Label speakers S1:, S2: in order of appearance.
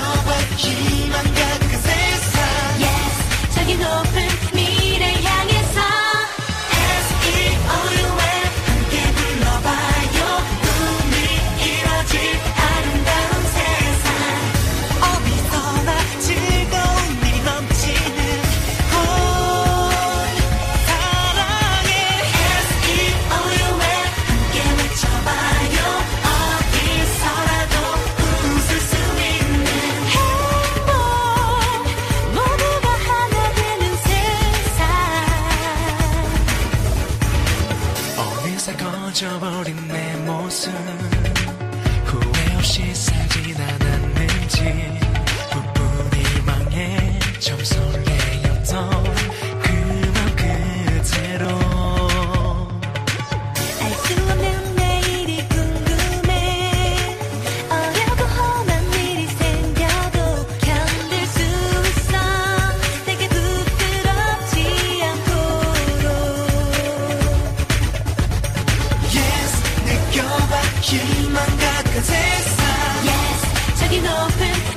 S1: 너와 희망 가득한 세상. Yes. 저기 너 Yes 느껴봐. 희망 같은 세상. Yes 저기 높은